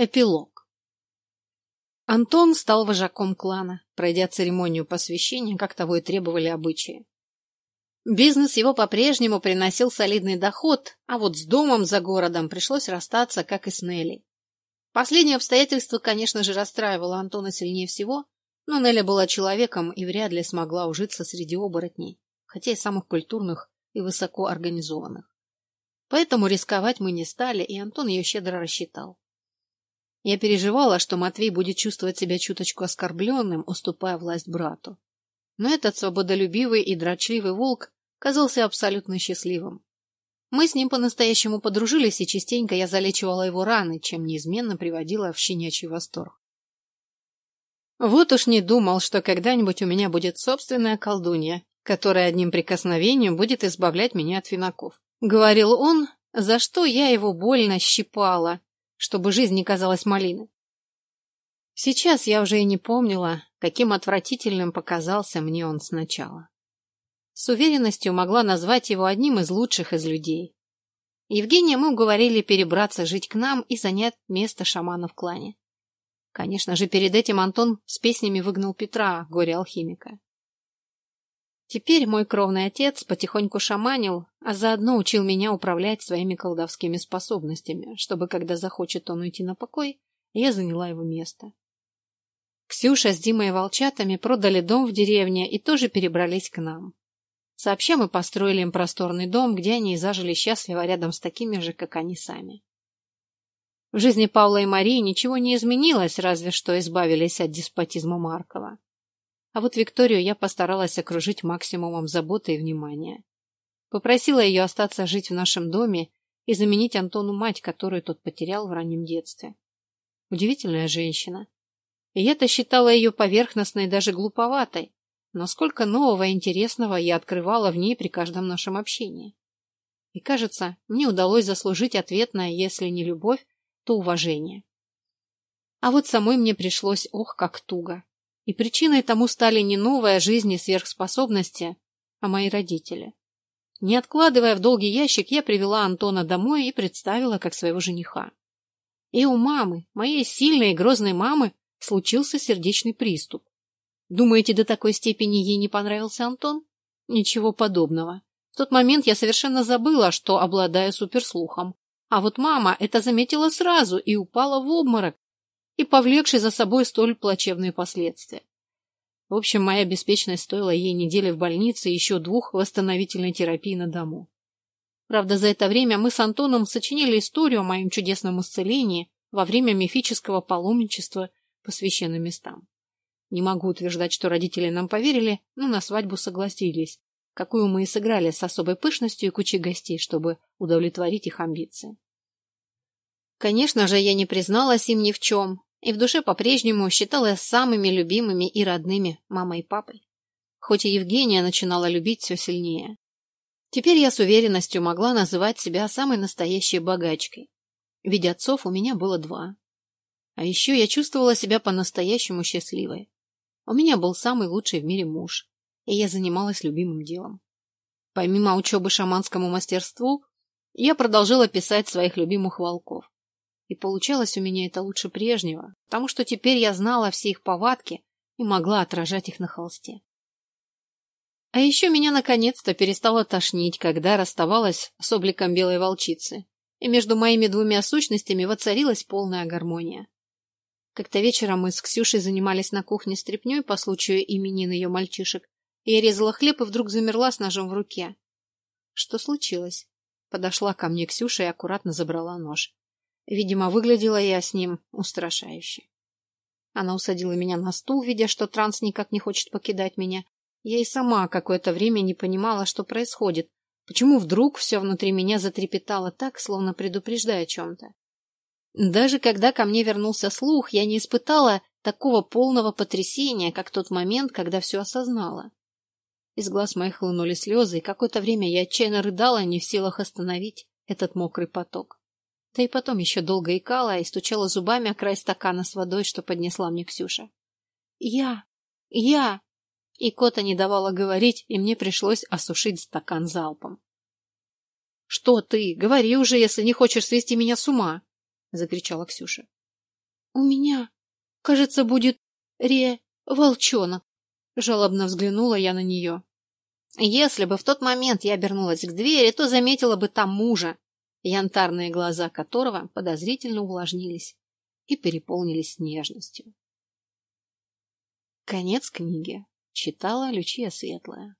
Эпилог. Антон стал вожаком клана, пройдя церемонию посвящения, как того и требовали обычаи. Бизнес его по-прежнему приносил солидный доход, а вот с домом за городом пришлось расстаться, как и с Нелли. Последнее обстоятельство, конечно же, расстраивало Антона сильнее всего, но Нелли была человеком и вряд ли смогла ужиться среди оборотней, хотя и самых культурных и высоко организованных. Поэтому рисковать мы не стали, и Антон ее щедро рассчитал. Я переживала, что Матвей будет чувствовать себя чуточку оскорбленным, уступая власть брату. Но этот свободолюбивый и дрочливый волк казался абсолютно счастливым. Мы с ним по-настоящему подружились, и частенько я залечивала его раны, чем неизменно приводила в щенячий восторг. Вот уж не думал, что когда-нибудь у меня будет собственная колдунья, которая одним прикосновением будет избавлять меня от финаков. Говорил он, за что я его больно щипала, чтобы жизнь не казалась малиной. Сейчас я уже и не помнила, каким отвратительным показался мне он сначала. С уверенностью могла назвать его одним из лучших из людей. Евгения мы уговорили перебраться жить к нам и занять место шамана в клане. Конечно же, перед этим Антон с песнями выгнал Петра, горе-алхимика. Теперь мой кровный отец потихоньку шаманил, а заодно учил меня управлять своими колдовскими способностями, чтобы, когда захочет он уйти на покой, я заняла его место. Ксюша с Димой и волчатами продали дом в деревне и тоже перебрались к нам. Сообща мы построили им просторный дом, где они и зажили счастливо рядом с такими же, как они сами. В жизни Павла и Марии ничего не изменилось, разве что избавились от деспотизма Маркова. А вот Викторию я постаралась окружить максимумом заботы и внимания. Попросила ее остаться жить в нашем доме и заменить Антону мать, которую тот потерял в раннем детстве. Удивительная женщина. И я-то считала ее поверхностной даже глуповатой, но сколько нового и интересного я открывала в ней при каждом нашем общении. И, кажется, мне удалось заслужить ответное, если не любовь, то уважение. А вот самой мне пришлось, ох, как туго. И причиной тому стали не новая жизнь и сверхспособности, а мои родители. Не откладывая в долгий ящик, я привела Антона домой и представила как своего жениха. И у мамы, моей сильной и грозной мамы, случился сердечный приступ. Думаете, до такой степени ей не понравился Антон? Ничего подобного. В тот момент я совершенно забыла, что обладаю суперслухом. А вот мама это заметила сразу и упала в обморок, и повлекший за собой столь плачевные последствия. В общем, моя беспечность стоила ей недели в больнице и еще двух восстановительной терапии на дому. Правда, за это время мы с Антоном сочинили историю о моем чудесном исцелении во время мифического паломничества по священным местам. Не могу утверждать, что родители нам поверили, но на свадьбу согласились, какую мы и сыграли с особой пышностью и кучей гостей, чтобы удовлетворить их амбиции. Конечно же, я не призналась им ни в чем, и в душе по-прежнему считала самыми любимыми и родными мамой и папой. Хоть и Евгения начинала любить все сильнее. Теперь я с уверенностью могла называть себя самой настоящей богачкой. Ведь отцов у меня было два. А еще я чувствовала себя по-настоящему счастливой. У меня был самый лучший в мире муж, и я занималась любимым делом. Помимо учебы шаманскому мастерству, я продолжала писать своих любимых волков. И получалось у меня это лучше прежнего, потому что теперь я знала все их повадки и могла отражать их на холсте. А еще меня наконец-то перестало тошнить, когда расставалась с обликом белой волчицы, и между моими двумя сущностями воцарилась полная гармония. Как-то вечером мы с Ксюшей занимались на кухне стряпнёй по случаю именин ее мальчишек, и я резала хлеб и вдруг замерла с ножом в руке. Что случилось? Подошла ко мне Ксюша и аккуратно забрала нож. Видимо, выглядела я с ним устрашающе. Она усадила меня на стул, видя, что транс никак не хочет покидать меня. Я и сама какое-то время не понимала, что происходит. Почему вдруг все внутри меня затрепетало так, словно предупреждая о чем-то? Даже когда ко мне вернулся слух, я не испытала такого полного потрясения, как тот момент, когда все осознала. Из глаз моих хлынули слезы, и какое-то время я отчаянно рыдала, не в силах остановить этот мокрый поток. Да и потом еще долго икала и стучала зубами о край стакана с водой, что поднесла мне Ксюша. «Я! Я!» И кота не давала говорить, и мне пришлось осушить стакан залпом. «Что ты? Говори уже, если не хочешь свести меня с ума!» — закричала Ксюша. У меня, кажется, будет ре... волчонок. Жалобно взглянула я на нее. Если бы в тот момент я обернулась к двери, то заметила бы там мужа, янтарные глаза которого подозрительно увлажнились и переполнились нежностью. Конец книги. Читала Лючия Светлая.